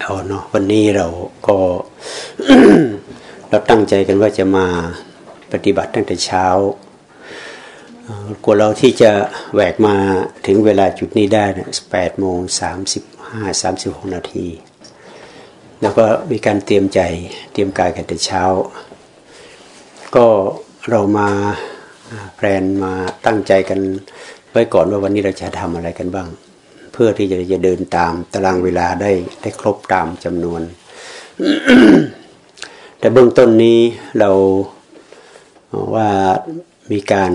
เอาเนาะวันนี้เราก็เราตั้งใจกันว่าจะมาปฏิบัติตั้งแต่เช้ากว่าเราที่จะแหวกมาถึงเวลาจุดนี้ได้นะแปดโมงสามสิบห้าสามสิบหกนาที แล้วก็มีการเตรียมใจเตรียมกายกันแต่เช้า ก็เรามาแพลนมาตั้งใจกันไว้ก่อนว่าวันนี้เราจะทำอะไรกันบ้าง พื่อที่จะจะเดินตามตารางเวลาได้ได้ครบตามจำนวน แต่เบื้องต้นนี้เราว่ามีการ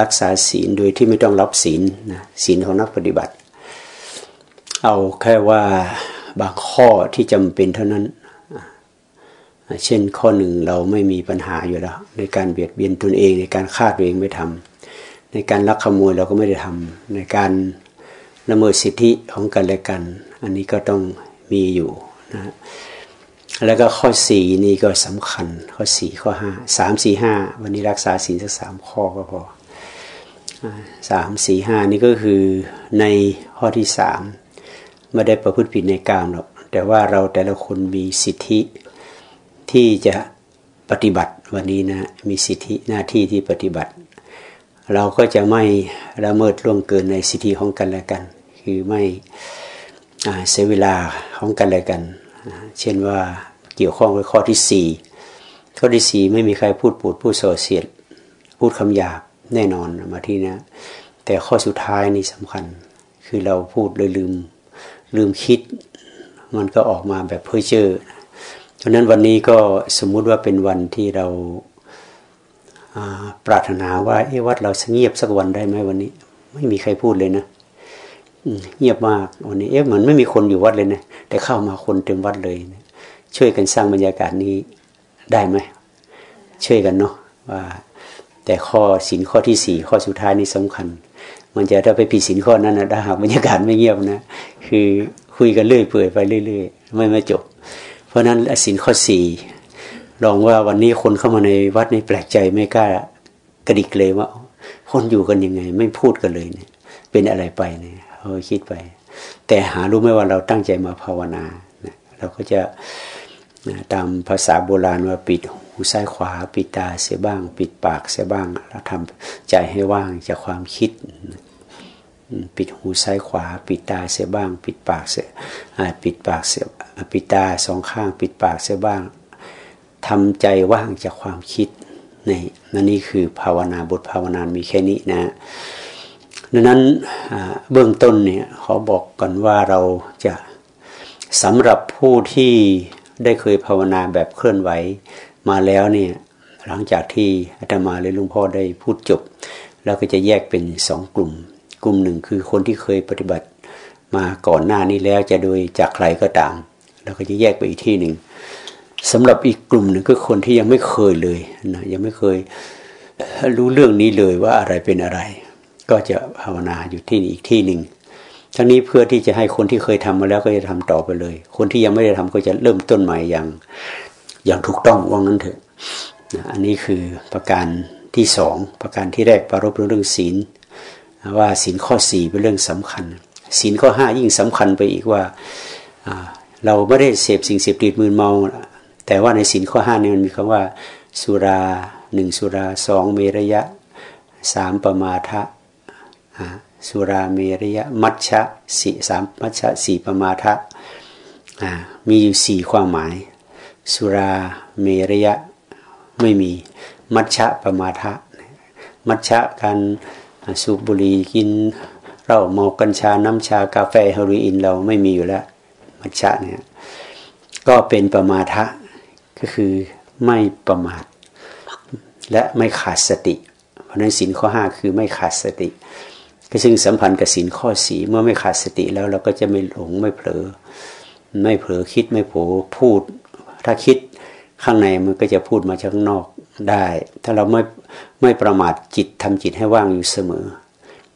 รักษาศีลโดยที่ไม่ต้องรับศีลนะศีลของนักปฏิบัติ เอาแค่ว่าบางข้อที่จำเป็นเท่านั้น เช่นข้อหนึ่งเราไม่มีปัญหาอยู่แล้ว ในการเบียดเบียนตนเองในการฆ่าตัวเองไม่ทำในการลักขโมยเราก็ไม่ได้ทำในการ ละเมิดสิทธิของกันและกัน อันนี้ก็ต้องมีอยู่นะแล้วก็ข้อสี่นี่ก็สำคัญ ข้อสี่ข้อห้าสามสี่ห้าวันนี้รักษาศีลสักสามข้อก็พอสามสี่ห้านี่ก็คือในข้อที่สามไม่ได้ประพฤติผิดในกามหรอกแต่ว่าเราแต่ละคนมีสิทธิที่จะปฏิบัติวันนี้นะมีสิทธิหน้าที่ที่ปฏิบัติ เราก็จะไม่ละเมิดล่วงเกินในสิทธิของกันและกัน คือไม่เสียเวลาของกันและกัน เช่นว่าเกี่ยวข้องกับข้อที่สี่ข้อที่สี่ไม่มีใครพูดปูดพูดโซเสียด พูดคำหยาบแน่นอนมาที่นี้แต่ข้อสุดท้ายนี่สำคัญ คือเราพูดเลยลืมลืมคิด มันก็ออกมาแบบเพ้อเจ้อเพราะนั้นวันนี้ก็สมมุติว่าเป็นวันที่เรา ปรารถนาว่าเอวัดเราเงียบสักวันได้ไหมวันนี้ ไม่มีใครพูดเลยนะเงียบมากวันนี้เอ๊ะเหมือนไม่มีคนอยู่วัดเลยนะแต่เข้ามาคนเต็มวัดเลยนะช่วยกันสร้างบรรยากาศนี้ได้ไหมช่วยกันเนาะว่า แต่ข้อสินข้อที่สี่ข้อสุดท้ายนี่สำคัญ มันจะถ้าไปผิดสินข้อนั้นนะถ้าหากบรรยากาศไม่เงียบนะคือคุยกันเรื่อยเปื่อยไปเรื่อยๆ ไม่ไม่จบ เพราะนั้นสินข้อสี่ ลองว่าวันนี้คนเข้ามาในวัดนี่แปลกใจไม่กล้ากระดิกเลยว่า คนอยู่กันยังไง ไม่พูดกันเลยเนี่ย เป็นอะไรไปเนี่ยเออคิดไป แต่หารู้ไหมว่าเราตั้งใจมาภาวนาเราก็จะตามภาษาโบราณว่าปิดหูซ้ายขวา ปิดตาเสียบ้าง ปิดปากเสียบ้างเราทำใจให้ว่างจากความคิด ปิดหูซ้ายขวา ปิดตาเสียบ้าง ปิดปากเสียปิดปากเสียปิดตาสองข้าง ปิดปากเสียบ้าง ทำใจว่างจากความคิดนี่นั่นนี่คือภาวนาบทภาวนามีแค่นี้นะดังนั้นเบื้องต้นเนี่ยขอบอกก่อนว่าเราจะสำหรับผู้ที่ได้เคยภาวนาแบบเคลื่อนไหวมาแล้วเนี่ยหลังจากที่อาตมาและลุงพ่อได้พูดจบ แล้วก็จะแยกเป็นสองกลุ่ม กลุ่มหนึ่งคือคนที่เคยปฏิบัติมาก่อนหน้านี้แล้วจะโดยจากใครก็ตาม แล้วก็จะแยกไปอีกที่หนึ่ง สำหรับอีกกลุ่มหนึ่งก็คนที่ยังไม่เคยเลยนะยังไม่เคยรู้เรื่องนี้เลยว่าอะไรเป็นอะไร ก็จะภาวนาอยู่ที่อีกที่หนึ่งทั้งนี้เพื่อที่จะให้คนที่เคยทำมาแล้วก็จะทำต่อไปเลย คนที่ยังไม่ได้ทำก็จะเริ่มต้นใหม่อย่างอย่างถูกต้องว่างั้นเถอะอันนี้คือประการที่สองประการที่แรกปรารบเรื่องศีล ว่าศีลข้อสี่เป็นเรื่องสำคัญศีลข้อห้ายิ่งสำคัญไปอีกว่าเราไม่ได้เสพสิ่งเสพติดมืนเมา แต่ว่าในศีลข้อห้านี่มันมีคำว่า สุราหนึ่งสุราสองเมรยะสามปมาทะสุราเมรยะมัชชะสี่สามมัชชะสี่ประมาทะมีอยู่สี่ความหมาย สุราเมรยะไม่มีมัชชะประมาทะ มัชชะการสูบบุหรี่กินเราเมากัญชาน้ำชากาแฟเฮโรอีนเราไม่มีอยู่แล้ว มัชชะเนี่ยก็เป็นประมาทะ ก็คือไม่ประมาท และไม่ขาดสติ เพราะนั้นสินข้อห้าคือไม่ขาดสติก็ซึ่งสัมพันธ์กับสินข้อสีเมื่อไม่ขาดสติแล้วเราก็จะไม่หลงไม่เผลอ ไม่เผลอคิดไม่โผพูด ถ้าคิดข้างในมันก็จะพูดมาจากข้างนอกได้ ถ้าเราไม่ไม่ประมาทจิตทำจิตให้ว่างอยู่เสมอ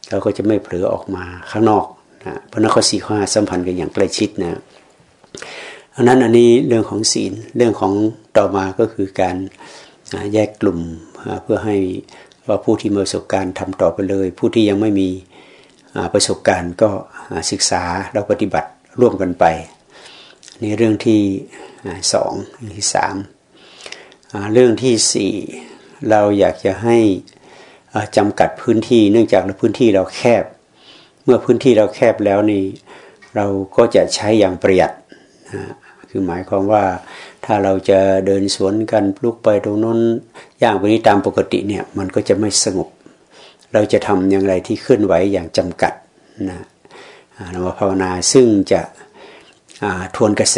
เราก็จะไม่เผลอออกมาข้างนอกนะเพราะนั้นข้อสี่ข้อห้าสัมพันธ์กันอย่างใกล้ชิดนะ อันนั้นอันนี้เรื่องของศีลเรื่องของต่อมาก็คือการแยกกลุ่มเพื่อให้ว่าผู้ที่มีประสบการณ์ทำต่อไปเลย ผู้ที่ยังไม่มีประสบการณ์ก็ศึกษาเราปฏิบัติร่วมกันไปนี่เรื่องที่สองเรื่องที่สามเรื่องที่สี่เราอยากจะให้จำกัดพื้นที่เนื่องจากพื้นที่เราแคบ เมื่อพื้นที่เราแคบแล้วนี่เราก็จะใช้อย่างประหยัด คือหมายความว่าถ้าเราจะเดินสวนกันลุกไปตรงนู้นย่างวันนี้ตามปกติเนี่ยมันก็จะไม่สงบ เราจะทำอย่างไรที่เคลื่อนไหวอย่างจำกัดนะนามภาวนาซึ่งจะทวนกระแส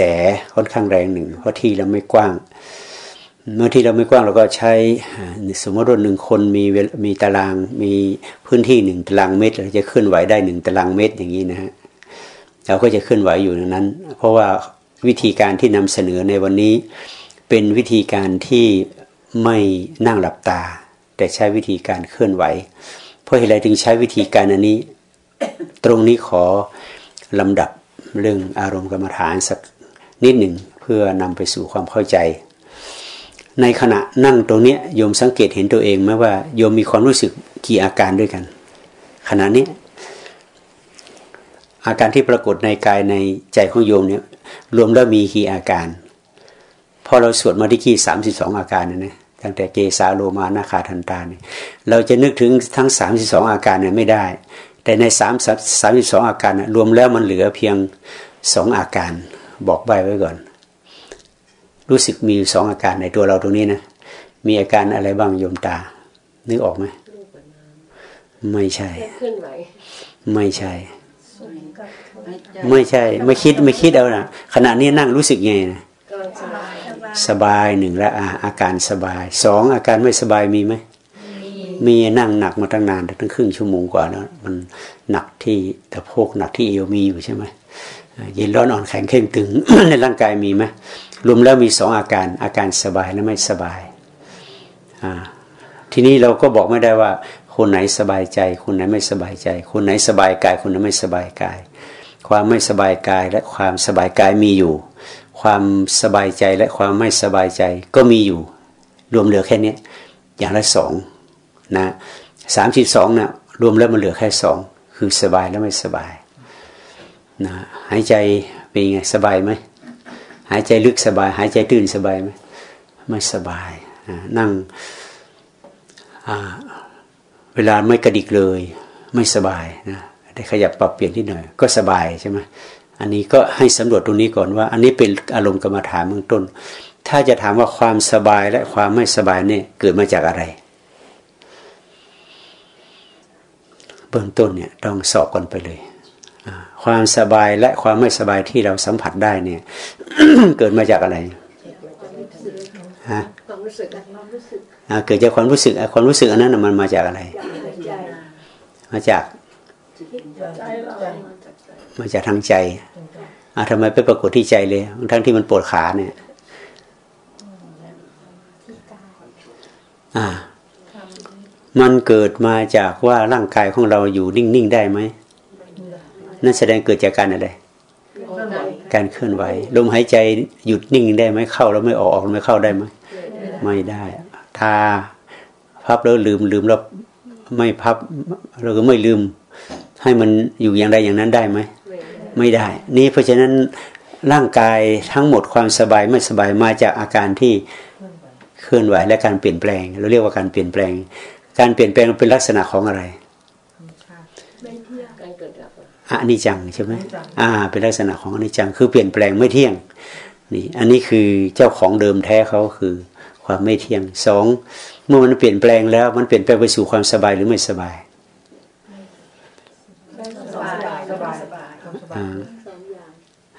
ค่อนข้างแรงหนึ่ง เพราะที่เราไม่กว้าง เมื่อที่เราไม่กว้างเราก็ใช้สมมติว่าหนึ่งคนมีมีตารางมีพื้นที่หนึ่งตารางเมตรเราจะเคลื่อนไหวได้หนึ่งตารางเมตรอย่างนี้นะฮะเราก็จะเคลื่อนไหวอยู่ในนั้น เพราะว่า วิธีการที่นำเสนอในวันนี้ เป็นวิธีการที่ไม่นั่งหลับตา แต่ใช้วิธีการเคลื่อนไหว เพราะเหตุไรจึงใช้วิธีการอันนี้ ตรงนี้ขอลำดับเรื่องอารมณ์กรรมฐานสักนิดหนึ่งเพื่อนำไปสู่ความเข้าใจ ในขณะนั่งตรงนี้โยมสังเกตเห็นตัวเองไหมว่าโยมมีความรู้สึกกี่อาการด้วยกัน ขณะนี้ อาการที่ปรากฏในกายในใจของโยมเนี่ยรวมแล้วมีกี่อาการ พอเราสวดมาที่กี่สามสิบสองอาการนะนะตั้งแต่เกสาโลมานาคาทันตาเนี่ยเราจะนึกถึงทั้งสามสิบสองอาการเนี่ยไม่ได้ แต่ในสามสามสิบสองอาการรวมแล้วมันเหลือเพียงสองอาการ บอกใบไว้ก่อน รู้สึกมีสองอาการในตัวเราตรงนี้นะมีอาการอะไรบ้างโยมตา นึกออกไหมไม่ใช่ ไม่ใช่ ไม่ใช่ ไม่คิดไม่คิดเอานะขณะนี้นั่งรู้สึกไงนะสบายหนึ่งแล้วอาการสบายสองอาการไม่สบายมีไหมมีนั่งหนักมาตั้งนานตั้งครึ่งชั่วโมงกว่าแล้ว มันหนักที่ตะโพกหนักที่เอวมีอยู่ใช่ไหมเย็นร้อนอ่อนแข็งเข่งตึงในร่างกายมีไหมรวมแล้วมีสองอาการ อาการสบายและไม่สบาย ทีนี้เราก็บอกไม่ได้ว่า คนไหนสบายใจ คนไหนไม่สบายใจ คนไหนสบายกาย คนไหนไม่สบายกาย ความไม่สบายกายและความสบายกายมีอยู่ ความสบายใจและความไม่สบายใจก็มีอยู่ รวมเหลือแค่นี้อย่างละสองนะสามสิบสองนะรวมแล้วมันเหลือแค่สองคือสบายและไม่สบายนะหายใจเป็นไงสบายไหมหายใจลึกสบาย หายใจตื่นสบายไหมไม่สบายนะนั่งอ่า เวลาไม่กระดิกเลย ไม่สบายนะได้ขยับปรับเปลี่ยนที่หน่อย ก็สบายใช่ไหมอันนี้ก็ให้สำรวจตรงนี้ก่อนว่า อันนี้เป็นอารมณ์กรรมฐานเบื้องต้น ถ้าจะถามว่าความสบายและความไม่สบายเนี่ยเกิดมาจากอะไร เบื้องต้นเนี่ยต้องสอบกันไปเลยความสบายและความไม่สบายที่เราสัมผัสได้เนี่ย เกิดมาจากอะไรฮะความรู้สึกความรู้สึก เกิดจากความรู้สึกความรู้สึกอันนั้นมันมาจากอะไร มาจากมาจากทางใจอาทำไมไปปรากฏที่ใจเลย ทั้งที่มันปวดขาเนี่ยอ่า มันเกิดมาจากว่าร่างกายของเราอยู่นิ่งๆได้ไหมนั่นแสดงเกิดจากการอะไรการเคลื่อนไหวลมหายใจหยุดนิ่งได้ไหมเข้าแล้วไม่ออกออกไม่เข้าได้ไหมไม่ได้ ทา พับแล้วลืมลืมแล้วไม่พับเราก็ไม่ลืม ให้มันอยู่อย่างใดอย่างนั้นได้ไหมไม่ได้ นี่เพราะฉะนั้นร่างกายทั้งหมดความสบายไม่สบายมาจากอาการที่เคลื่อนไหวและการเปลี่ยนแปลง เราเรียกว่าการเปลี่ยนแปลง การเปลี่ยนแปลงเป็นลักษณะของอะไรอันนี้จังใช่ไหมอ่า เป็นลักษณะของอันนี้จัง คือเปลี่ยนแปลงไม่เที่ยง นี่ อันนี้คือเจ้าของเดิมแท้เขาคือ ความไม่เที่ยงสองเมื่อมันเปลี่ยนแปลงแล้ว มันเปลี่ยนแปลงไปสู่ความสบายหรือไม่สบาย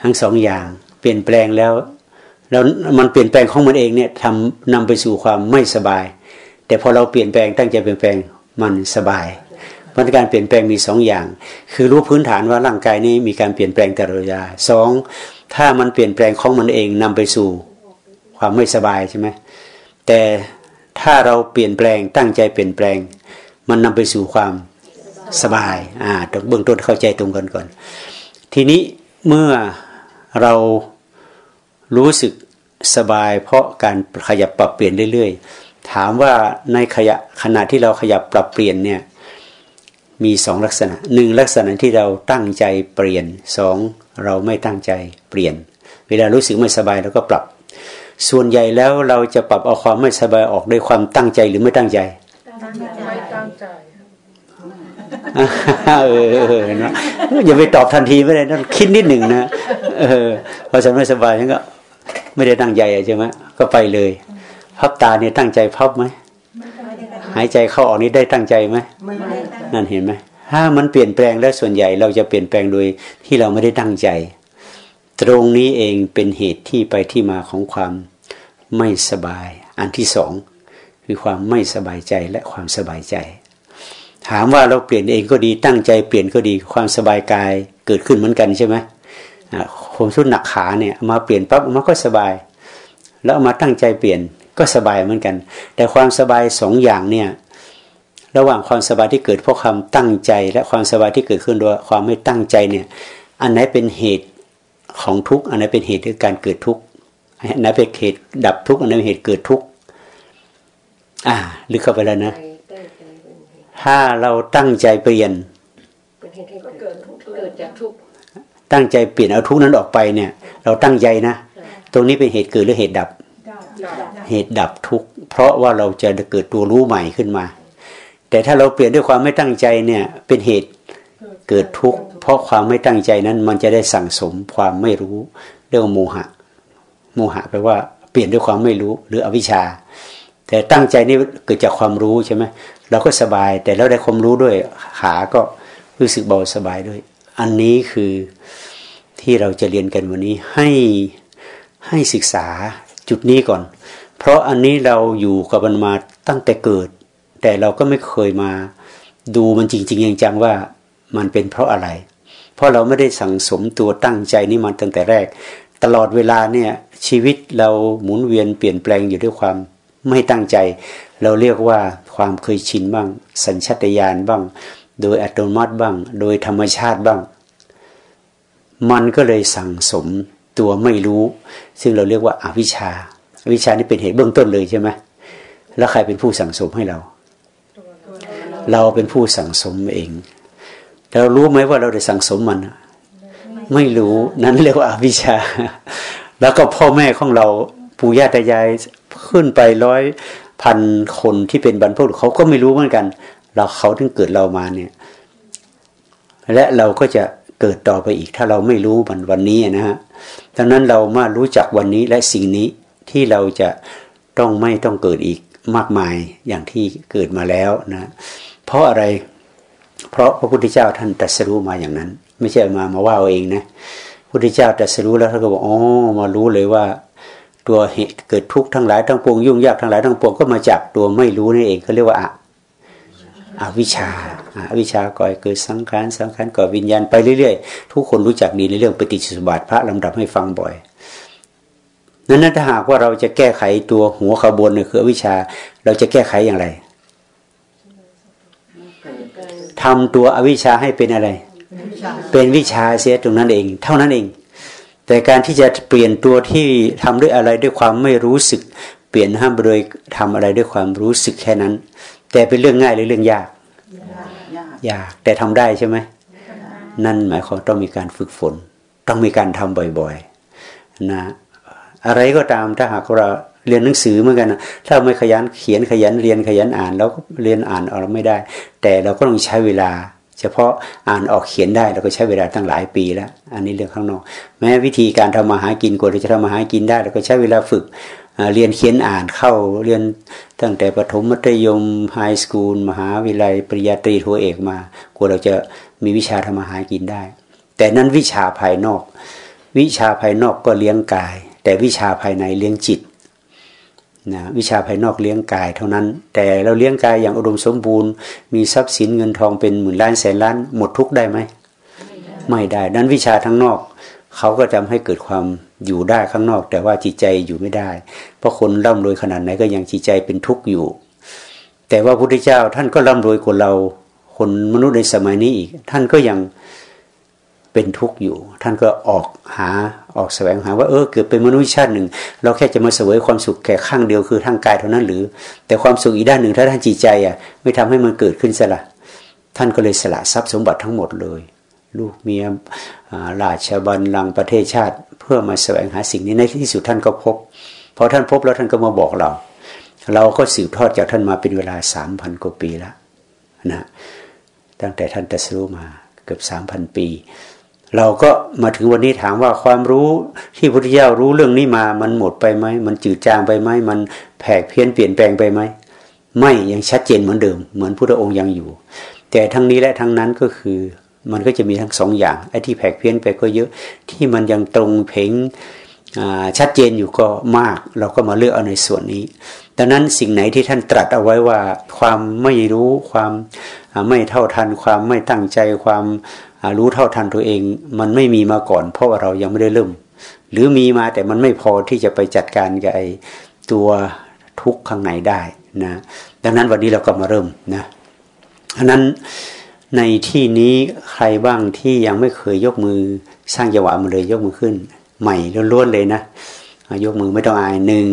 ทั้งสองอย่าง เปลี่ยนแปลงแล้ว แล้วมันเปลี่ยนแปลงของมันเองเนี่ยทำนำไปสู่ความไม่สบาย แต่พอเราเปลี่ยนแปลงตั้งใจเปลี่ยนแปลงมันสบายมันการเปลี่ยนแปลงมีสองอย่าง คือรู้พื้นฐานว่าร่างกายนี้มีการเปลี่ยนแปลงตลอดเวลาสองถ้ามันเปลี่ยนแปลงของมันเองนำไปสู่ความไม่สบายใช่ไหม แต่ถ้าเราเปลี่ยนแปลงตั้งใจเปลี่ยนแปลง มันนำไปสู่ความสบายอ่าต้องเบื้องต้นเข้าใจตรงกันก่อน ทีนี้เมื่อเรารู้สึกสบาย เพราะการขยับปรับเปลี่ยนเรื่อยๆ ถามว่าในขยะขณะที่เราขยับปรับเปลี่ยนเนี่ยมีสองลักษณะหนึ่งลักษณะที่เราตั้งใจเปลี่ยนสองเราไม่ตั้งใจเปลี่ยน เวลารู้สึกไม่สบายเราก็ปรับ ส่วนใหญ่แล้วเราจะปรับเอาความไม่สบายออกด้วยความตั้งใจหรือไม่ตั้งใจไม่ตั้งใจเออเห็นไหมอย่าไปตอบทันทีไม่ได้ต้องคิดนิดหนึ่งนะเออพอฉันไม่สบายฉันก็ ไม่ได้ตั้งใจใช่ไหมก็ไปเลย พับตาเนี่ยตั้งใจพับไหมหายใจเข้าออกนี้ได้ตั้งใจไหมนั่นเห็นไหมถ้ามันเปลี่ยนแปลงแล้วส่วนใหญ่เราจะเปลี่ยนแปลงโดยที่เราไม่ได้ตั้งใจ ตรงนี้เองเป็นเหตุที่ไปที่มาของความไม่สบาย อันที่สองคือความไม่สบายใจและความสบายใจ ถามว่าเราเปลี่ยนเองก็ดีตั้งใจเปลี่ยนก็ดีความสบายกายเกิดขึ้นเหมือนกันใช่ไหมผมสุดหนักขาเนี่ยมาเปลี่ยนปั๊บมันก็สบาย แล้วมาตั้งใจเปลี่ยนก็สบายเหมือนกัน แต่ความสบายสองอย่างเนี่ยระหว่างความสบายที่เกิดเพราะความตั้งใจ และความสบายที่เกิดขึ้นโดยความไม่ตั้งใจเนี่ยอันไหนเป็นเหตุ ของทุกข์อันไหนเป็นเหตุของการเกิดทุกข์อันไหนเป็นเหตุดับทุกข์อันไหนเป็นเหตุเกิดทุกข์อ่าลึกเข้าไปแล้วนะ ถ้าเราตั้งใจเปลี่ยนตั้งใจเปลี่ยนเอาทุกนั้นออกไปเนี่ย เราตั้งใจนะ ตรงนี้เป็นเหตุเกิดหรือเหตุดับ เหตุดับทุกเพราะว่าเราจะเกิดตัวรู้ใหม่ขึ้นมา แต่ถ้าเราเปลี่ยนด้วยความไม่ตั้งใจเนี่ย เป็นเหตุเกิดทุกข์ เพราะความไม่ตั้งใจนั้น มันจะได้สั่งสมความไม่รู้เรื่องโมหะ โมหะแปลว่าเปลี่ยนด้วยความไม่รู้หรืออวิชชา แต่ตั้งใจนี่เกิดจากความรู้ใช่ไหมเราก็สบายแต่เราได้ความรู้ด้วยขาก็รู้สึกเบาสบายด้วย อันนี้คือที่เราจะเรียนกันวันนี้ให้ให้ศึกษาจุดนี้ก่อน เพราะอันนี้เราอยู่กับมันมาตั้งแต่เกิด แต่เราก็ไม่เคยมาดูมันจริง ๆ จังๆว่ามันเป็นเพราะอะไร เพราะเราไม่ได้สั่งสมตัวตั้งใจนี่มันตั้งแต่แรก ตลอดเวลาเนี่ยชีวิตเราหมุนเวียนเปลี่ยนแปลงอยู่ด้วยความไม่ตั้งใจ เราเรียกว่าความเคยชินบ้าง สัญชาตญาณบ้าง โดยอัตโนมัติบ้าง โดยธรรมชาติบ้าง มันก็เลยสั่งสมตัวไม่รู้ ซึ่งเราเรียกว่าอาวิชชาอาวิชชานี่เป็นเหตุเบื้องต้นเลยใช่ไหมแล้วใครเป็นผู้สั่งสมให้เรา เราเป็นผู้สั่งสมเอง เรารู้ไหมว่าเราได้สั่งสมมัน ไม่รู้นั้นเรียกว่าอวิชชา แล้วก็พ่อแม่ของเราปู่ย่าตายายขึ้นไปร้อยพันคนที่เป็นบรรพบุรุษเขาก็ไม่รู้เหมือนกัน เราเขาถึงเกิดเรามาเนี่ย และเราก็จะเกิดต่อไปอีกถ้าเราไม่รู้มันวันนี้นะฮะดังนั้นเรามารู้จักวันนี้และสิ่งนี้ที่เราจะต้องไม่ต้องเกิดอีกมากมายอย่างที่เกิดมาแล้วนะ เพราะอะไร เพราะพระพุทธเจ้าท่านตรัสรู้มาอย่างนั้น ไม่ใช่มามาว่าเองนะพระพุทธเจ้าตรัสรู้แล้วท่านก็บอกอ๋อมารู้เลยว่า ตัวเหตุเกิดทุกข์ทั้งหลายทั้งปวงยุ่งยากทั้งหลายทั้งปวงก็มาจากตัวไม่รู้นี่นเองเขาเรียกว่าอะอวิชชาอวิชชาก่อเกิดสังขารสังขารก่อวิญญาณไปเรื่อยๆ ทุกคนรู้จักดีในเรื่องปฏิจจสมบัติพระลำดับให้ฟังบ่อย นั้นถ้าหากว่าเราจะแก้ไขตัวหัวขบวนเนี่ยคืออวิชา เราจะแก้ไขอย่างไร ทำตัวอวิชชาให้เป็นอะไร เป็นวิชาเสียตรงนั้นเอง เท่านั้นเอง แต่การที่จะเปลี่ยนตัวที่ทำด้วยอะไรด้วยความไม่รู้สึก เปลี่ยนห้ามโดยทำอะไรด้วยความรู้สึกแค่นั้น แต่เป็นเรื่องง่ายหรือเรื่องยาก ยากแต่ทำได้ใช่ไหมนั่นหมายความต้องมีการฝึกฝน ต้องมีการทำบ่อยๆ นะ อะไรก็ตามถ้าหากเรา เรียนหนังสือเหมือนกันนะถ้าไม่ขยันเขียนขยันเรียนขยันอ่านเราก็เรียนอ่านออกไม่ได้ แต่เราก็ต้องใช้เวลา เฉพาะอ่านออกเขียนได้เราก็ใช้เวลาตั้งหลายปีแล้ว อันนี้เรื่องข้างนอก แม้วิธีการทำมาหากินกว่าเราจะทำมาหากินได้เราก็ใช้เวลาฝึกเรียนเขียนอ่านเข้าเรียนตั้งแต่ประถมมัธยมไฮสคูลมหาวิทยาลัยปริญญาตรีโทเอกมากว่าเราจะมีวิชาทำมาหากินได้ แต่นั้นวิชาภายนอก วิชาภายนอกก็เลี้ยงกาย แต่วิชาภายในเลี้ยงจิต นะวิชาภายนอกเลี้ยงกายเท่านั้น แต่เราเลี้ยงกายอย่างอุดมสมบูรณ์ มีทรัพย์สินเงินทองเป็นหมื่นล้านแสนล้านหมดทุกได้ไหมไม่ได้นั้นวิชาทั้งนอกเขาก็ทำให้เกิดความอยู่ได้ข้างนอก แต่ว่าจิตใจอยู่ไม่ได้ เพราะคนร่ำรวยขนาดไหนก็ยังจิตใจเป็นทุกข์อยู่ แต่ว่าพระพุทธเจ้าท่านก็ร่ำรวยกว่าเรา คนมนุษย์ในสมัยนี้อีกท่านก็ยัง เป็นทุกข์อยู่ ท่านก็ออกหาออกแสวงหาว่าเออเกิดเป็นมนุษย์ชาติหนึ่ง เราแค่จะมาเสวยความสุขแค่ข้างเดียวคือทางกายเท่านั้นหรือ แต่ความสุขอีกด้านหนึ่งถ้าท่านจิตใจอะไม่ทำให้มันเกิดขึ้นสละท่านก็เลยสละทรัพย์สมบัติทั้งหมดเลย ลูกเมียราชบัลลังก์ประเทศชาติเพื่อพื่อมาแสวงหาสิ่งนี้ในที่สุดท่านก็พบพอท่านพบแล้วท่านก็มาบอกเรา เราก็สืบทอดจากท่านมาเป็นเวลาสามพันกว่าปีแล้วนะตั้งแต่ท่านตรัสรู้มาเกือบสามพันปี เราก็มาถึงวันนี้ถามว่าความรู้ที่พระพุทธเจ้ารู้เรื่องนี้มา มันหมดไปไหม มันจืดจางไปไหม มันแผกเพี้ยนเปลี่ยนแปลงไปไหม ไม่ยังชัดเจนเหมือนเดิม เหมือนพระองค์ยังอยู่ แต่ทั้งนี้และทั้งนั้นก็คือ มันก็จะมีทั้งสองอย่าง ไอ้ที่แผกเพี้ยนไปก็เยอะ ที่มันยังตรงเพ่งชัดเจนอยู่ก็มาก เราก็มาเลือกเอาในส่วนนี้ ดังนั้นสิ่งไหนที่ท่านตรัสเอาไว้ว่า ความไม่รู้ ความไม่เท่าทัน ความไม่ตั้งใจ ความ รู้เท่าทันตัวเอง มันไม่มีมาก่อน เพราะว่าเรายังไม่ได้เริ่ม หรือมีมาแต่มันไม่พอที่จะไปจัดการกับไอ้ตัวทุกข์ข้างในได้นะดังนั้นวันนี้เราก็มาเริ่มนะอันนั้นในที่นี้ใครบ้างที่ยังไม่เคยยกมือสร้างจังหวะมาเลยยกมือขึ้น ใหม่ล้วนๆเลยนะยกมือไม่ต้องอายหนึ่ง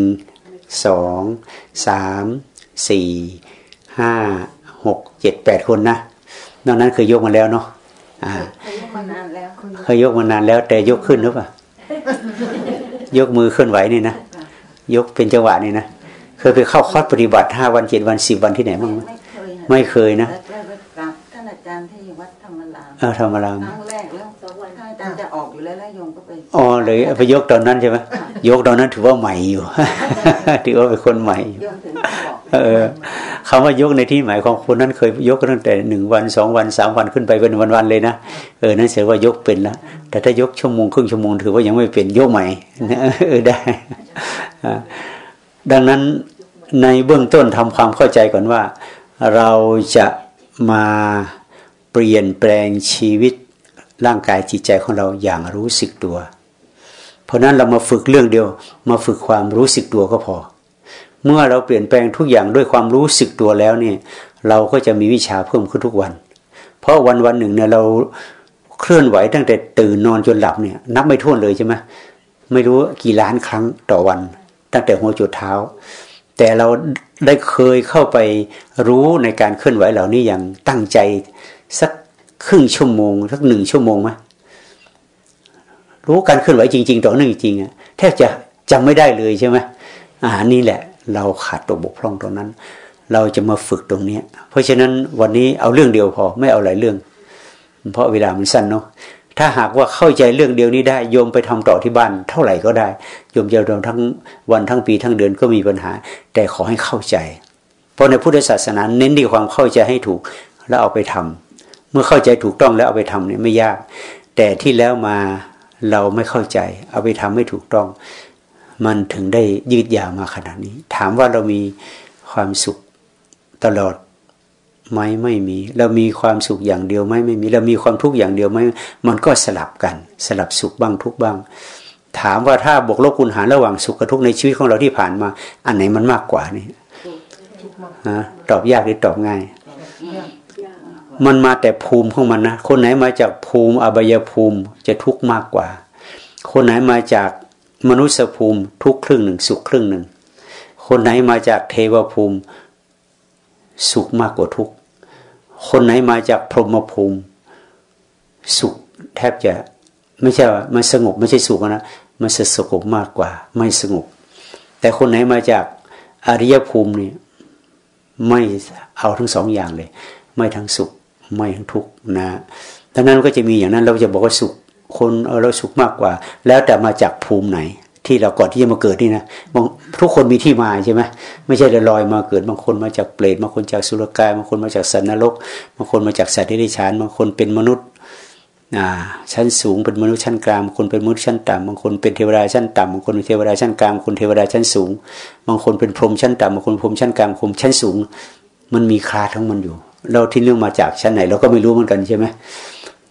สองสามสี่ห้าหกเจ็ดแปดคนนะนอกนั้นเคยยกมาแล้วเนาะ ยยกมานานแล้วเคยยกมานานแล้ว แต่ยกขึ้นหรือเปล่ายกมือเคลื่อนไหวนี่นะยกเป็นจังหวะนี่นะเคยไปเข้าคอร์สปฏิบัติห้าวันเจ็ดวันสิบวันที่ไหนบ้างไหมไม่เคยนะจารย์ที่วัดธรรมรามเออธรรมรามครั้งแรกแล้วสองวันอาจารย์จะออกอยู่แล้วแล้วโยมก็ไปอ๋อเลยไปยกตอนนั้นใช่ไหมยกตอนนั้นถือว่าใหม่อยู่ถือว่าเป็นคนใหม่โยมถึงบอกเออ คำว่ายกในที่หมายของคนนั้นเคยยกตั้งแต่หนึ่งวันสองวันสามวันขึ้นไปเป็นวันๆเลยนะเออนั่นเสียว่ายกเป็นแล้วแต่ถ้ายกชั่วโมงครึ่งชั่วโมงถือว่ายังไม่เป็นยกใหม่เออได้ดังนั้นในเบื้องต้นทำความเข้าใจก่อนว่า เราจะมาเปลี่ยนแปลงชีวิตร่างกายจิตใจของเราอย่างรู้สึกตัว เพราะนั้นเรามาฝึกเรื่องเดียว มาฝึกความรู้สึกตัวก็พอ เมื่อเราเปลี่ยนแปลงทุกอย่างด้วยความรู้สึกตัวแล้วเนี่ย เราก็จะมีวิชาเพิ่มขึ้นทุกวัน เพราะวันวันหนึ่งเนี่ยเราเคลื่อนไหวตั้งแต่ตื่นนอนจนหลับเนี่ย นับไม่ถ้วนเลยใช่ไหมไม่รู้กี่ล้านครั้งต่อวัน ตั้งแต่หัวจุดเท้า แต่เราได้เคยเข้าไปรู้ในการเคลื่อนไหวเหล่านี้อย่างตั้งใจสักครึ่งชั่วโมงสักหนึ่งชั่วโมงไหมรู้การเคลื่อนไหวจริง ๆ ต่อหนึ่งจริงอะแทบจะจำไม่ได้เลยใช่ไหมอ่านี่แหละ เราขาดตัวบกพร่องตรงนั้น เราจะมาฝึกตรงนี้ เพราะฉะนั้นวันนี้เอาเรื่องเดียวพอไม่เอาหลายเรื่อง เพราะเวลามันสั้นเนาะถ้าหากว่าเข้าใจเรื่องเดียวนี้ได้โยมไปทำต่อที่บ้านเท่าไหร่ก็ได้โยมจะทำทั้งวันทั้งปีทั้งเดือนก็มีปัญหา แต่ขอให้เข้าใจ เพราะในพุทธศาสนาเน้นดีความเข้าใจให้ถูกแล้วเอาไปทำเมื่อเข้าใจถูกต้องแล้วเอาไปทำเนี่ยไม่ยาก แต่ที่แล้วมาเราไม่เข้าใจ เอาไปทำไม่ถูกต้อง มันถึงได้ยืดยาวมาขนาดนี้ ถามว่าเรามีความสุขตลอดไหมไม่มี เรามีความสุขอย่างเดียวไหมไม่มี เรามีความทุกข์อย่างเดียวไหมมันก็สลับกัน สลับสุขบ้างทุกบ้าง ถามว่าถ้าบวกลบคูณหารระหว่างสุขกับทุกข์ในชีวิตของเราที่ผ่านมา อันไหนมันมากกว่านี่ฮะตอบยากหรือตอบง่ายมันมาแต่ภูมิของมันนะ คนไหนมาจากภูมิอบายภูมิจะทุกข์มากกว่า คนไหนมาจาก มนุษยภูมิทุกครึ่งหนึ่ง สุขครึ่งหนึ่ง คนไหนมาจากเทวภูมิ สุขมากกว่าทุก คนไหนมาจากพรหมภูมิ สุขแทบจะไม่ใช่ว่ามันสงบไม่ใช่สุขนะมันสงบมากกว่า ไม่สงบ แต่คนไหนมาจากอริยภูมิเนี่ยไม่เอาทั้งสองอย่างเลย ไม่ทั้งสุขไม่ทั้งทุกข์นะดังนั้นก็จะมีอย่างนั้นเราจะบอกว่าสุข คนเราสุขมากกว่า แล้วแต่มาจากภูมิไหน ที่เราก่อนที่จะมาเกิดนี่นะบางทุกคนมีที่มาใช่ไหมไม่ใช่ลอยมาเกิด บางคนมาจากเปรตบางคนจากสุรกายบางคนมาจากสันนรกบางคนมาจากสัตว์ที่ด้ฉานบางคนเป็นมนุษย์ชั้นสูงเป็นมนุษย์ชั้นกลางบางคนเป็นมนุษย์ชั้นต่ำบางคนเป็นเทวดาชั้นต่ำบางคนเป็นเทวดาชั้นกลางบางคนเทวดาชั้นสูง บางคนเป็นพรหมชั้นต่ำบางคนพรหมชั้นกลางพรหมชั้นสูง มันมีคลาทั้งมันอยู่ เราที่เรื่องมาจากชั้นไหน เราก็ไม่รู้เหมือนกันใช่ไหม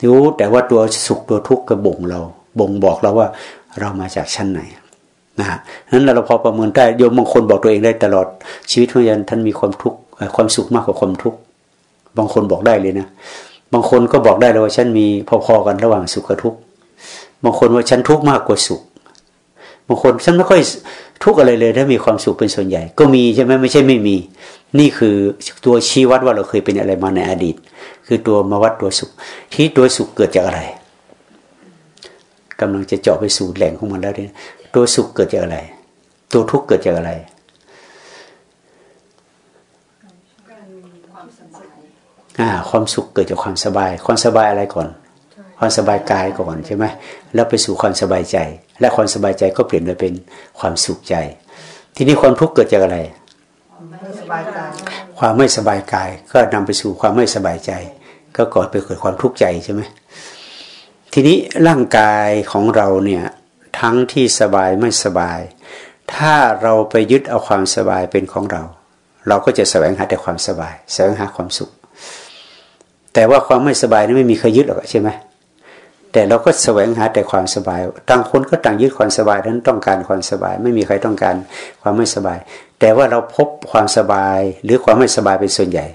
รู้แต่ว่าตัวสุขตัวทุกข์กระบ่งเรา บ่งบอกเราว่าเรามาจากชั้นไหนนะฮะนั้นเราพอประเมินได้โยมบางคนบอกตัวเองได้ตลอดชีวิตของยันท่านมีความทุกข์ความสุขมากกว่าความทุกข์บางคนบอกได้เลยนะ บางคนก็บอกได้เลยว่าฉันมีพอๆกันระหว่างสุขกับทุกข์บางคนว่าฉันทุกข์มากกว่าสุข บางคนฉันไม่ค่อย ทุกอะไรเลยถ้ามีความสุขเป็นส่วนใหญ่ ก็มีใช่ไหมไม่ใช่ไม่มี นี่คือตัวชี้วัดว่าเราเคยเป็นอะไรมาในอดีต คือตัวมาวัดตัวสุข ที่ตัวสุขเกิดจากอะไรกำลังจะเจาะไปสู่แหล่งของมันแล้วเนี่ยตัวสุขเกิดจากอะไร ตัวทุกข์เกิดจากอะไรอ่าความสุขเกิดจากความสบาย ความสบายอะไรก่อน ความสบายกายก่อนใช่ไหมแล้วไปสู่ความสบายใจ และความสบายใจก็เปลี่ยนไปเป็นความสุขใจ ทีนี้ความทุกข์เกิดจากอะไรไม่สบายกายความไม่สบายกายก็นำไปสู่ความไม่สบายใจ ก็ก่อไปเกิดความทุกข์ใจใช่ไหมทีนี้ร่างกายของเราเนี่ยทั้งที่สบายไม่สบาย ถ้าเราไปยึดเอาความสบายเป็นของเรา เราก็จะแสวงหาแต่ความสบาย แสวงหาความสุข แต่ว่าความไม่สบายนี่ไม่มีใครยึดหรอกใช่ไหม แต่เราก็แสวงหาแต่ความสบาย ต่างคนก็ต่างยึดความสบายนั้นต้องการความสบาย ไม่มีใครต้องการความไม่สบาย แต่ว่าเราพบความสบายหรือความไม่สบายเป็นส่วนใหญ่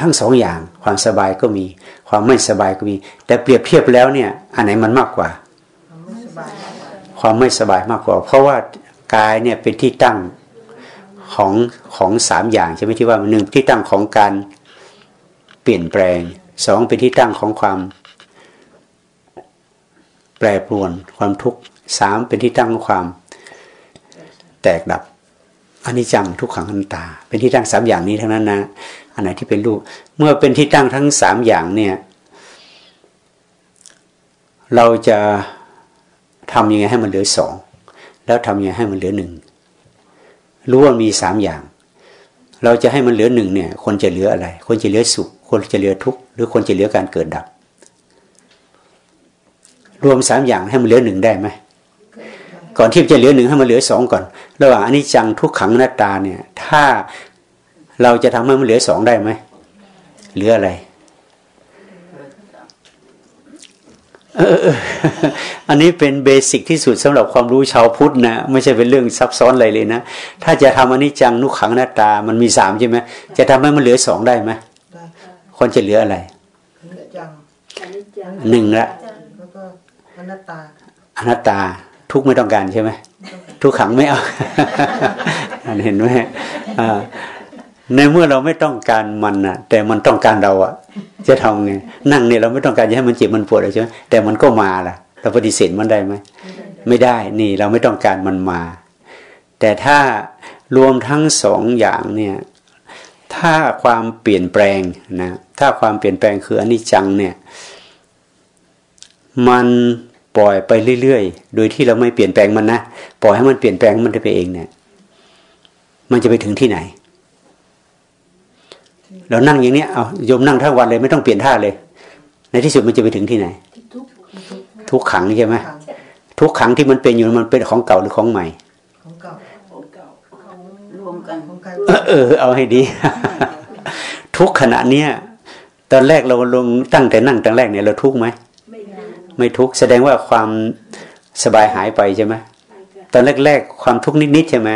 ทั้งสองอย่างความสบายก็มี ความไม่สบายก็มี แต่เปรียบเทียบแล้วเนี่ย อันไหนมันมากกว่าไม่สบายความไม่สบายมากกว่า เพราะว่ากายเนี่ยเป็นที่ตั้งของของสามอย่างใช่ไหมที่ว่าหนึ่งที่ตั้งของการ เปลี่ยนแปลงสองเป็นที่ตั้งของความ แปรปรวนความทุกข์สามเป็นที่ตั้งของความ แตกดับอนิจจังทุกขังอนัตตา เป็นที่ตั้งสามอย่างนี้ทั้งนั้นนะอันไหนที่เป็นรูปเมื่อเป็นที่ตั้งทั้งสามอย่างเนี่ย เราจะทำยังไงให้มันเหลือสองแล้วทำยังไงให้มันเหลือหนึ่งรู้ว่ามีสามอย่าง เราจะให้มันเหลือหนึ่งเนี่ยคนจะเหลืออะไร คนจะเหลือสุข คนจะเหลือทุกข์หรือคนจะเหลือการเกิดดับ รวมสามอย่างให้มันเหลือหนึ่งได้ไหมก่อนที่จะเหลือหนึ่งให้มันเหลือสองก่อน ระหว่างอนิจจังทุกขังหน้าตาเนี่ย ถ้าเราจะทำให้มันเหลือสองได้ไหมเหลืออะไรเอออันนี้เป็นเบสิกที่สุดสำหรับความรู้ชาวพุทธนะไม่ใช่เป็นเรื่องซับซ้อนอะไรเลยนะ ถ้าจะทำอนิจจังนุขังหน้าตา มันมีสามใช่ไหมจะทำให้มันเหลือสองได้ไหม คนจะเหลืออะไรเนื้อจังหนึ่งละแล้วก็อนัตตาอนัตตาทุกข์ไม่ต้องการใช่ไหมทุกขังไม่เอาอันเห็นไหมอ่าในเมื่อเราไม่ต้องการมันนะแต่มันต้องการเราอะจะทำไงนั่งเนี่ยเราไม่ต้องการจะให้มันเจ็บมันปวดใช่ไหมแต่มันก็มาล่ะ เราปฏิเสธมันได้ไหมไม่ได้นี่เราไม่ต้องการมันมา แต่ถ้ารวมทั้งสองอย่างเนี่ย ถ้าความเปลี่ยนแปลงนะถ้าความเปลี่ยนแปลงคืออนิจจังเนี่ยมันปล่อยไปเรื่อยๆ โดยที่เราไม่เปลี่ยนแปลงมันนะปล่อยให้มันเปลี่ยนแปลงมันไปเองเนี่ย มันจะไปถึงที่ไหน เรานั่งอย่างเนี้ยเอาโยมนั่งทั้งวันเลยไม่ต้องเปลี่ยนท่าเลย ในที่สุดมันจะไปถึงที่ไหน ทุกขังใช่ไหมขังทุกขังที่มันเป็นอยู่มันเป็นของเก่าหรือของใหม่ของเก่าร วมกันของใครเออเออ เอาให้ดี ทุกขณะเนี้ยตอนแรกเราลงตั้งแต่นั่งตั้งแรกเนี่ยเราทุกข์ไหมไม่ทุกข์แสดงว่าความสบายหายไปใช่ไหมตอนแรกๆความทุกข์นิดๆใช่ไหม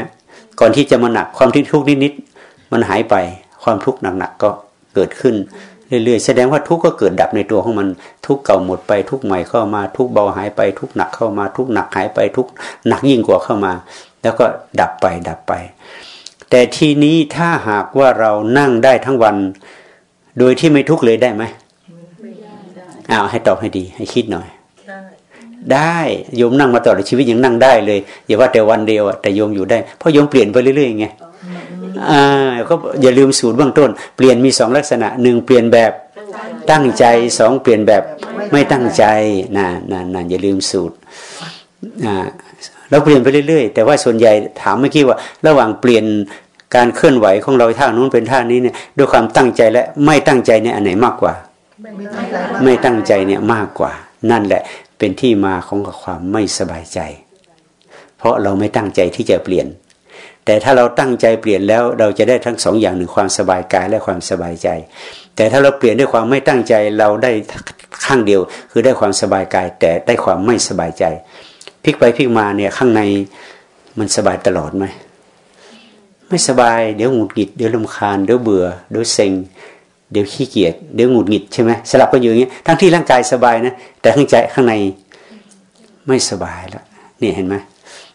ก่อนที่จะมาหนักความที่ทุกข์นิดๆมันหายไปความทุกข์หนักๆก็เกิดขึ้นเรื่อยๆแสดงว่าทุกข์ก็เกิดดับในตัวของมันทุกข์เก่าหมดไปทุกข์ใหม่เข้ามาทุกข์เบาหายไปทุกข์หนักเข้ามาทุกข์หนักหายไปทุกข์หนักยิ่งกว่าเข้ามา แล้วก็ดับไปดับไป แต่ทีนี้ถ้าหากว่าเรานั่งได้ทั้งวัน โดยที่ไม่ทุกข์เลยได้ไหมอ้าวให้ตอบให้ดี ให้คิดหน่อย ได้ได้โยมนั่งมาตลอดชีวิตยังนั่งได้เลยอย่าว่าแต่วันเดียวอะแต่โยมอยู่ได้เพราะโยมเปลี่ยนไปเรื่อยๆไงอ่าก็อย่าลืมสูตรเบื้องต้น เปลี่ยนมีสองลักษณะหนึ่งเปลี่ยนแบบตั้งใจสองเปลี่ยนแบบไม่ตั้งใจนะนะนะอย่าลืมสูตรอ่า เราเปลี่ยนไปเรื่อยๆ แต่ว่าส่วนใหญ่ถามเมื่อกี้ว่า ระหว่างเปลี่ยนการเคลื่อนไหวของเราท่านู้นเป็นท่านี้เนี่ยด้วยความตั้งใจและไม่ตั้งใจเนี่ยอันไหนมากกว่าไม่ตั้งใจไม่ตั้งใจเนี่ยมากกว่า นั่นแหละเป็นที่มาของความไม่สบายใจ เพราะเราไม่ตั้งใจที่จะเปลี่ยน แต่ถ้าเราตั้งใจเปลี่ยนแล้วเราจะได้ทั้งสองอย่างหนึ่งความสบายกายและความสบายใจ แต่ถ้าเราเปลี่ยนด้วยความไม่ตั้งใจเราได้ข้างเดียว คือได้ความสบายกาย แต่ได้ความไม่สบายใจ พลิกไปพลิกมาเนี่ย ข้างในมันสบายตลอดไหมไม่สบายเดี๋ยวหงุดหงิดเดี๋ยวลำคาญเดี๋ยวเบื่อเดี๋ยวเซ็งเดี๋ยวขี้เกียจเดี๋ยวหงุดหงิดใช่ไหมสลับกันอยู่อย่างนี้ทั้งที่ร่างกายสบายนะแต่ข้างใจข้างในไม่สบายแล้วนี่เห็นไหม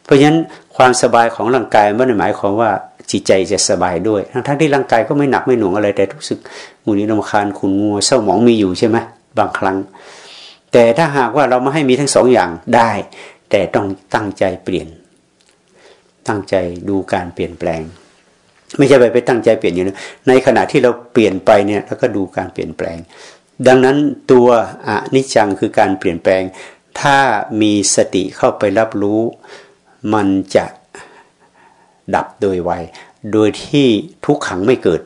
เพราะฉะนั้นความสบายของร่างกายไม่ได้หมายความว่าจิตใจจะสบายด้วย ทั้งทั้งที่ร่างกายก็ไม่หนักไม่หน่วงอะไร แต่รู้สึกหงุดหงิดรำคาญขุ่นงัวเศร้าหมองมีอยู่ใช่ไหมบางครั้ง แต่ถ้าหากว่าเราไม่ให้มีทั้งสองอย่างได้ แต่ต้องตั้งใจเปลี่ยน ตั้งใจดูการเปลี่ยนแปลง ไม่ใช่ไปไปตั้งใจเปลี่ยนอยู่นะในขณะที่เราเปลี่ยนไปเนี่ยแล้วก็ดูการเปลี่ยนแปลง ดังนั้นตัวอนิจจังคือการเปลี่ยนแปลง ถ้ามีสติเข้าไปรับรู้ มันจะดับโดยไวโดยที่ทุกขังไม่เกิด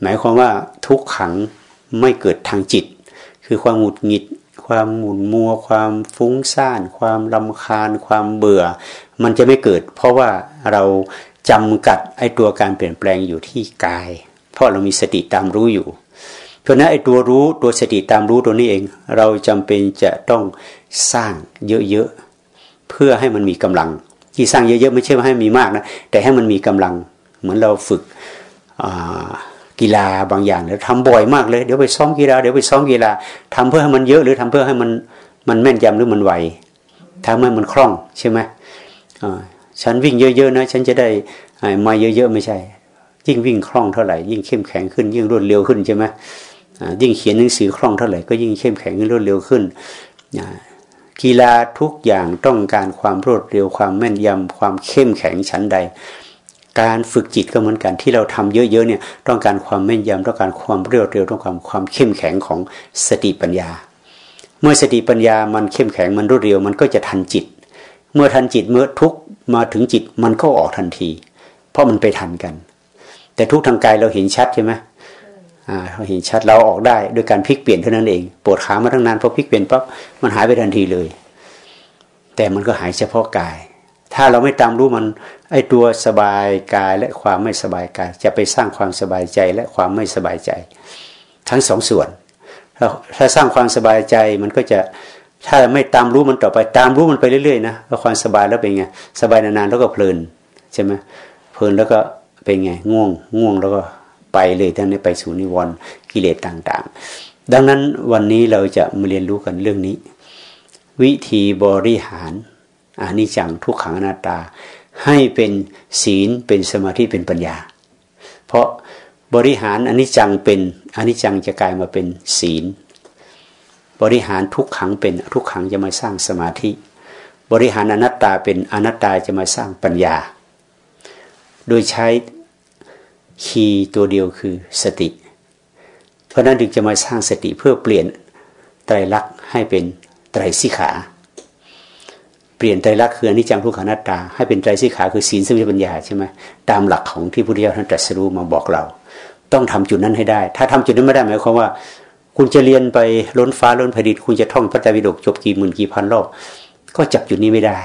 หมายความว่าทุกขังไม่เกิดทางจิต คือความหงุดหงิด ความหมุนมัว ความฟุ้งซ่าน ความลำคาญ ความเบื่อ มันจะไม่เกิด เพราะว่าเราจำกัดไอ้ตัวการเปลี่ยนแปลงอยู่ที่กาย เพราะเรามีสติตามรู้อยู่ เพราะนั้นไอ้ตัวรู้ตัวสติตามรู้ตัวนี้เอง เราจำเป็นจะต้องสร้างเยอะๆเพื่อให้มันมีกำลัง ที่สร้างเยอะๆไม่ใช่ว่าให้มีมากนะแต่ให้มันมีกำลัง เหมือนเราฝึก กีฬาบางอย่างแล้วทำบ่อยมากเลยเดี๋ยวไปซ้อมกีฬาเดี๋ยวไปซ้อมกีฬาทำเพื่อให้มันเยอะหรือทำเพื่อให้มันมันแม่นยำหรือมันไวทำให้มันคล่องใช่ไหมฉันวิ่งเยอะๆนะฉันจะได้มาเยอะๆไม่ใช่ ยิ่งวิ่งคล่องเท่าไหร่ยิ่งเข้มแข็งขึ้น ยิ่งรวดเร็วขึ้นใช่ไหมยิ่งเขียนหนังสือคล่องเท่าไหร่ก็ยิ่งเข้มแข็งรวดเร็วขึ้นกีฬาทุกอย่างต้องการความรวดเร็วความแม่นยำความเข้มแข็งชั้นใด การฝึกจิตก็เหมือนกันที่เราทำเยอะๆเนี่ยต้องการความแม่นยำต้องการความเรวเร็วต้องการความเข้มแข็งของสติปัญญา เมื่อสติปัญญามันเข้มแข็งมันรวดเร็วมันก็จะทันจิต เมื่อทันจิตเมื่อทุกมาถึงจิตมันก็ออกทันที เพราะมันไปทันกัน แต่ทุกทางกายเราเห็นชัดใช่ไหมเราเห็นชัดเราออกได้โดยการพลิกเปลี่ยนเท่านั้นเองปวดขามาตั้งนานพอพลิกเปลี่ยนปั๊บมันหายไปทันทีเลย แต่มันก็หายเฉพาะกาย ถ้าเราไม่ตามรู้มันไอตัวสบายกายและความไม่สบายกาย จะไปสร้างความสบายใจและความไม่สบายใจ ทั้งสองส่วนถ้าสร้างความสบายใจมันก็จะถ้าไม่ตามรู้มันต่อไปตามรู้มันไปเรื่อยๆนะแล้วความสบายแล้วเป็นไงสบายนานๆแล้วก็เพลินใช่ไหมเพลินแล้วก็เป็นไงง่วงง่วงแล้วก็ไปเลยทั้งนี้ไปสู่นิวรณ์กิเลสต่างๆ ดังนั้นวันนี้เราจะมาเรียนรู้กันเรื่องนี้ วิธีบริหาร อนิจังทุกขังอนัตตา ให้เป็นศีลเป็นสมาธิเป็นปัญญา เพราะบริหารอนิจจังเป็นอนิจจังจะกลายมาเป็นศีล บริหารทุกขังเป็นทุกขังจะมาสร้างสมาธิ บริหารอนัตตาเป็นอนัตตาจะมาสร้างปัญญา โดยใช้คีย์ตัวเดียวคือสติ เพราะนั้นถึงจะมาสร้างสติเพื่อเปลี่ยนไตรลักษณ์ให้เป็นไตรสิขา เปลี่ยนไตรลักคืออนิจจังทุกขังนัตตา ให้เป็นไตรสิขาคือศีลสมาธิปัญญาใช่ไหมตามหลักของที่พุทธเจ้าท่านตรัสรู้มาบอกเรา ต้องทำจุดนั้นให้ได้ ถ้าทำจุดนั้นไม่ได้หมายความว่า คุณจะเรียนไปล้นฟ้าล้นแผ่นดินคุณจะท่องพระไตรปิฎกจบกี่หมื่นกี่พันรอบก็จับจุดนี้ไม่ได้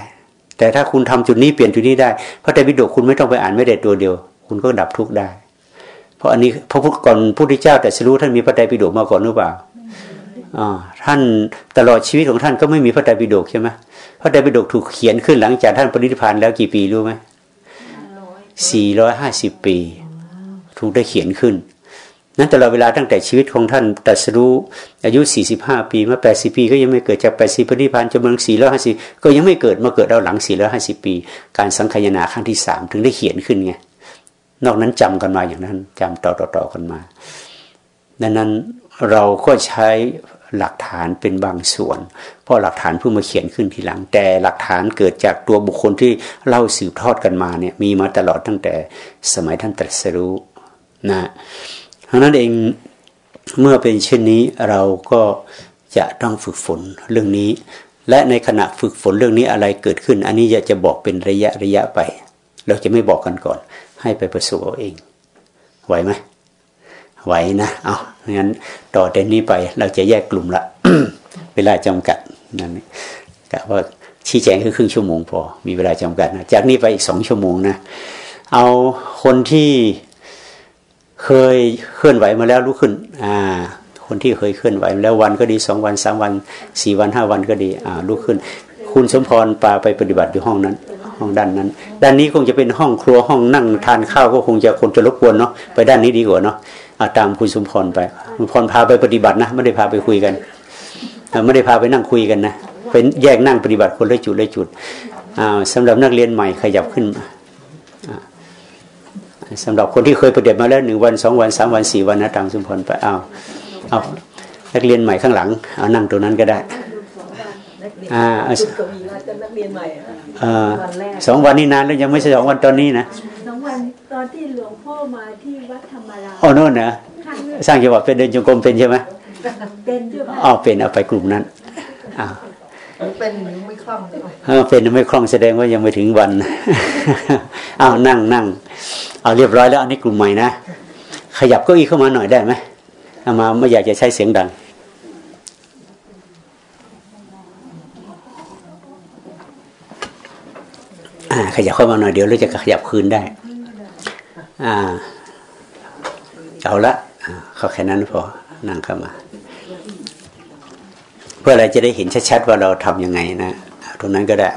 แต่ถ้าคุณทำจุดนี้เปลี่ยนจุดนี้ได้พระไตรปิฎกคุณไม่ต้องไปอ่านไม่ได้ตัวเดียว คุณก็ดับทุกข์ได้ เพราะอันนี้พระพุทธก่อนพุทธเจ้าแต่สรู้ท่านมีพระไตรปิฎกมาก่อนหรือเปล่า ท่านตลอดชีวิตของท่านก็ไม่มีพระไตรปิฎกใช่ไหมพระไตรปิฎกถูกเขียนขึ้นหลังจากท่านปรินิพพานแล้วกี่ปีรู้ไหมสี่ร้อยห้าสิบปี ถูกได้เขียนขึ้น นั้นตลอดเวลาตั้งแต่ชีวิตของท่านตัดสู้อายุ 45 ปีมา80 ปี ก็ยังไม่เกิดจาก 80ปฏิพันธ์จนถึง450 ก็ยังไม่เกิดมาเกิดเราหลัง 450 ปี การสังขยนาขั้นที่สามถึงได้เขียนขึ้นไงนอกนั้นจำกันมาอย่างนั้นจำต่อต่อกันมา ดังนั้นเราก็ใช้ หลักฐานเป็นบางส่วน เพราะหลักฐานเพิ่งมาเขียนขึ้นทีหลัง แต่หลักฐานเกิดจากตัวบุคคลที่เล่าสืบทอดกันมาเนี่ยมีมาตลอดตั้งแต่สมัยท่านตรัสรู้นะราะนั้นเองเมื่อเป็นเช่นนี้เราก็จะต้องฝึกฝนเรื่องนี้ และในขณะฝึกฝนเรื่องนี้อะไรเกิดขึ้น อันนี้จะจะบอกเป็นระยะระยะไป เราจะไม่บอกกันก่อน ให้ไปประสบเอาเองไหวไหม ไหวนะเอางั้นต่อแต่นี้ไปเราจะแยกกลุ่มละ เวลาจำกัดนั่นกะว่าชี้แจงคือครึ่งชั่วโมงพอ มีเวลาจำกัดนะจากนี้ไปอีกสองชั่วโมงนะเอาคนที่เคยเคลื่อนไหวมาแล้วลุกขึ้น อ่า คนที่เคยเคลื่อนไหวมาแล้ววันก็ดีสองวันสามวันสี่วันห้าวันก็ดี อ่าลุกขึ้น คุณสมพรปาไปปฏิบัติอยู่ห้องนั้น ห้องด้านนั้น ด้านนี้คงจะเป็นห้องครัวห้องนั่งทานข้าวก็คงจะคนจะรบกวนเนาะไปด้านนี้ดีกว่าเนาะ อาตามคุณสมพรไปคุณพรพาไปปฏิบัตินะไม่ได้พาไปคุยกันไม่ได้พาไปนั่งคุยกันนะเป็นแยกนั่งปฏิบัติคนละจุดละจุดอ่าสำหรับนักเรียนใหม่ขยับขึ้นสำหรับคนที่เคยปฏิบัติมาแล้วหนึ่งวันสองวันสามวันสี่วันนะตามสมพรไปเอาเอานักเรียนใหม่ข้างหลังเอานั่งตรงนั้นก็ได้นักเรียนอ่าเอาจุดกวีว่าจะนักเรียนใหม่อะเอ่อวันแรกสองวันนี้นานแล้วยังไม่ใช่สองวันตอนนี้นะสองวัน ตอนที่หลวงพ่อมาที่วัดธรรมรามอ๋อโน่นนะครั้งสร้างจังหวะเป็นเดินจงกรมเป็นใช่ไหมเป็นด้วยอ๋อเป็นเอาไปกลุ่มนั้นอ้าวหนูเป็นหนูไม่คล่องเลยเออเป็นไม่คล่องแสดงว่ายังไม่ถึงวันอ้าวนั่งนั่งเอาเรียบร้อยแล้วอันนี้กลุ่มใหม่นะขยับเก้าอี้เข้ามาหน่อยได้ไหมเอามาไม่อยากจะใช้เสียงดังอ่าขยับเข้ามาหน่อยเดี๋ยวเราจะขยับคืนได้ อ่าเอาละเขาแค่นั้นพอนั่งเข้ามา เพื่ออะไรจะได้เห็นชัดๆว่าเราทำยังไงนะตรงนั้นก็ได้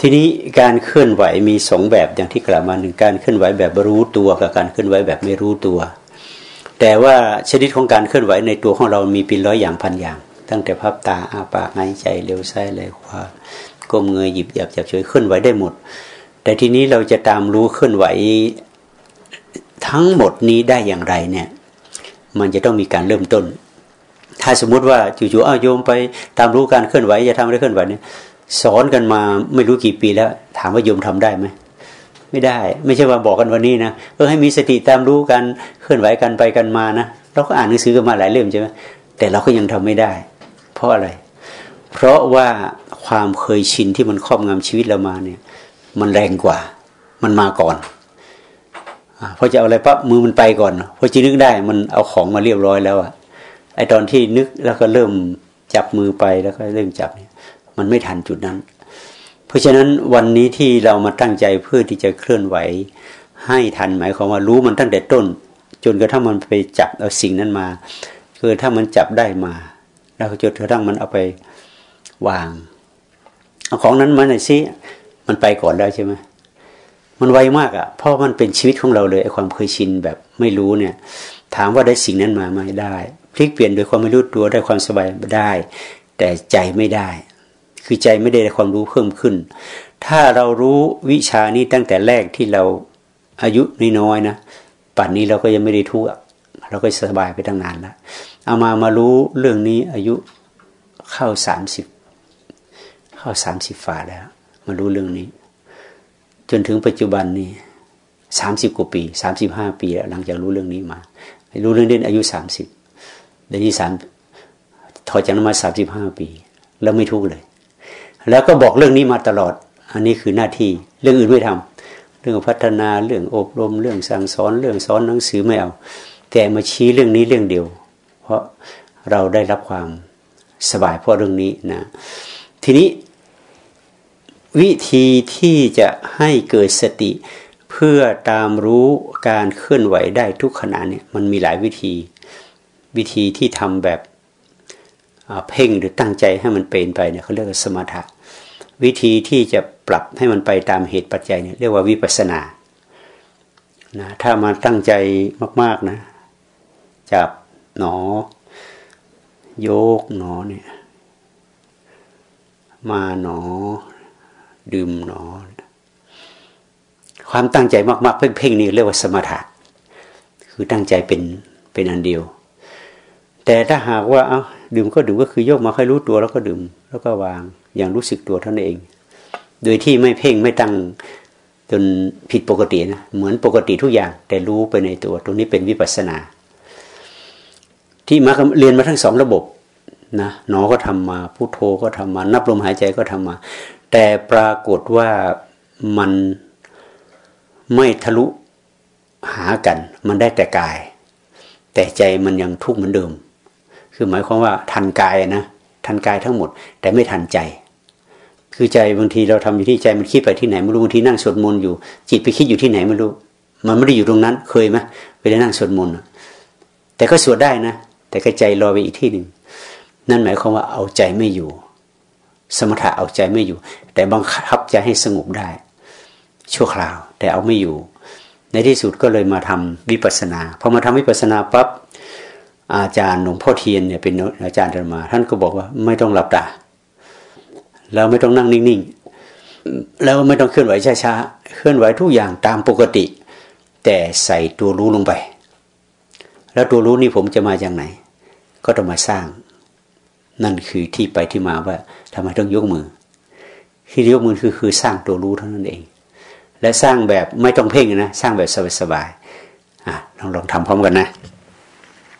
ทีนี้การเคลื่อนไหวมีสองแบบอย่างที่กล่าวมาหนึ่งการเคลื่อนไหวแบบรู้ตัวกับการเคลื่อนไหวแบบไม่รู้ตัว แต่ว่าชนิดของการเคลื่อนไหวในตัวของเรามีเป็นร้อยอย่างพันอย่าง ตั้งแต่พับตาอาปากหายใจเร็วซ้ายไหลขวาก้มเงยหยิบหยับจับเฉยเคลื่อนไหวได้หมด แต่ทีนี้เราจะตามรู้เคลื่อนไหวทั้งหมดนี้ได้อย่างไรเนี่ย มันจะต้องมีการเริ่มต้น ถ้าสมมุติว่าจู่ๆอ้าวโยมไปตามรู้การเคลื่อนไหวจะทำอะไรเคลื่อนไหวเนี่ยสอนกันมาไม่รู้กี่ปีแล้ว ถามว่าโยมทำได้ไหมไม่ได้ ไม่ใช่ว่าบอกกันวันนี้นะเออให้มีสติตามรู้การเคลื่อนไหวกันไปกันมานะเราก็อ่านหนังสือกันมาหลายเล่มใช่ไหมแต่เราก็ยังทำไม่ได้ เพราะอะไร เพราะว่าความเคยชินที่มันครอบงำชีวิตเรามาเนี่ย มันแรงกว่า มันมาก่อนอพอจะเอาอะไรปั๊บมือมันไปก่อนพอจะนึกได้มันเอาของมาเรียบร้อยแล้วอะไอตอนที่นึกแล้วก็เริ่มจับมือไปแล้วก็เริ่มจับเนี่ย มันไม่ทันจุดนั้น เพราะฉะนั้นวันนี้ที่เรามาตั้งใจเพื่อที่จะเคลื่อนไหว ให้ทันหมายความว่ารู้มันตั้งแต่ต้น จนกระทั่งมันไปจับเอาสิ่งนั้นมา คือถ้ามันจับได้มา แล้วจนกระทั่งมันเอาไปวางเอาของนั้นมาหน่อยสิ มันไปก่อนแล้วใช่ไหมมันไวมากอะ่ะ เพราะมันเป็นชีวิตของเราเลยไอ้ความเคยชินแบบไม่รู้เนี่ย ถามว่าได้สิ่งนั้นมาไหมได้ พลิกเปลี่ยนโดยความไม่รู้ตัวได้ความสบายได้ แต่ใจไม่ได้ คือใจไม่ได้ความรู้เพิ่มขึ้น ถ้าเรารู้วิชานี้ตั้งแต่แรกที่เราอายุน้อยๆนะป่านนี้เราก็ยังไม่ได้ทุกข์เราก็สบายไปตั้งนานแล้วเอามามารู้เรื่องนี้อายุเข้าสามสิบเข้าสามสิบฝ่าแล้ว มารู้เรื่องนี้ จนถึงปัจจุบันนี้สามสิบกว่าปีสามสิบห้าปีแล้วหลังจากรู้เรื่องนี้มา รู้เรื่องนี้อายุสามสิบเดี๋ยวนี้สามถอดจากนั้นมาสามสิบห้าปี แล้วไม่ทุกข์เลย แล้วก็บอกเรื่องนี้มาตลอด อันนี้คือหน้าที่เรื่องอื่นไม่ทำเรื่องพัฒนาเรื่องอบรม เรื่องสั่งสอนเรื่องสอนหนังสือไม่เอาแต่มาชี้เรื่องนี้เรื่องเดียว เพราะเราได้รับความสบายเพราะเรื่องนี้นะทีนี้ วิธีที่จะให้เกิดสติ เพื่อตามรู้การเคลื่อนไหวได้ทุกขณะเนี่ยมันมีหลายวิธี วิธีที่ทำแบบเพ่งหรือตั้งใจให้มันเป็นไปเนี่ยเขาเรียกว่าสมถะ วิธีที่จะปรับให้มันไปตามเหตุปัจจัยเนี่ยเรียกว่าวิปัสนานะถ้ามาตั้งใจมาก ๆนะ จับหนอ โยกหนอเนี่ย มาหนอ ดื่มหนอ ความตั้งใจมากๆ เพ่งๆนี่เรียกว่าสมถะคือตั้งใจเป็นเป็นอันเดียว แต่ถ้าหากว่าเอาดื่มก็ดื่มก็คือโยกมาค่อยรู้ตัวแล้วก็ดื่ม แล้วก็วางอย่างรู้สึกตัวเท่านั้นเอง โดยที่ไม่เพ่งไม่ตั้งจนผิดปกตินะเหมือนปกติทุกอย่าง แต่รู้ไปในตัว ตรงนี้เป็นวิปัสสนา ที่มาเรียนมาทั้งสองระบบนะหนอก็ทำมาพุโทโธก็ทำมา นับลมหายใจก็ทำมา แต่ปรากฏว่ามันไม่ทะลุหากัน มันได้แต่กาย แต่ใจมันยังทุกข์เหมือนเดิม คือหมายความว่าทันกายนะทันกายทั้งหมด แต่ไม่ทันใจ คือใจบางทีเราทำอยู่ที่ใจมันคิดไปที่ไหนไม่รู้บางทีนั่งสวดมนต์อยู่ จิตไปคิดอยู่ที่ไหนไม่รู้ มันไม่ได้อยู่ตรงนั้นเคยไหมไปได้นั่งสวดมนต์แต่ก็สวดได้นะ แต่ก็ใจลอยไปอีกที่หนึ่งนั่นหมายความว่าเอาใจไม่อยู่ สมถะเอาใจไม่อยู่ แต่บังคับใจให้สงบได้ ชั่วคราว แต่เอาไม่อยู่ ในที่สุดก็เลยมาทำวิปัสนาพอมาทำวิปัสสนาปั๊บอาจารย์หลวงพ่อเทียนเนี่ยเป็นอาจารย์ธรรมา ท่านก็บอกว่าไม่ต้องหลับตาแล้วไม่ต้องนั่งนิ่งๆ แล้วไม่ต้องเคลื่อนไหวช้าๆ เคลื่อนไหวทุกอย่างตามปกติ แต่ใส่ตัวรู้ลงไป แล้วตัวรู้นี่ผมจะมาจากไหน ก็ต้องมาสร้าง นั่นคือที่ไปที่มาว่าทำไมต้องยกมือ ที่ยกมือคือคือสร้างตัวรู้เท่านั้นเอง และสร้างแบบไม่ต้องเพ่งนะ สร้างแบบสบายๆอะลองลองทำพร้อมกันนะ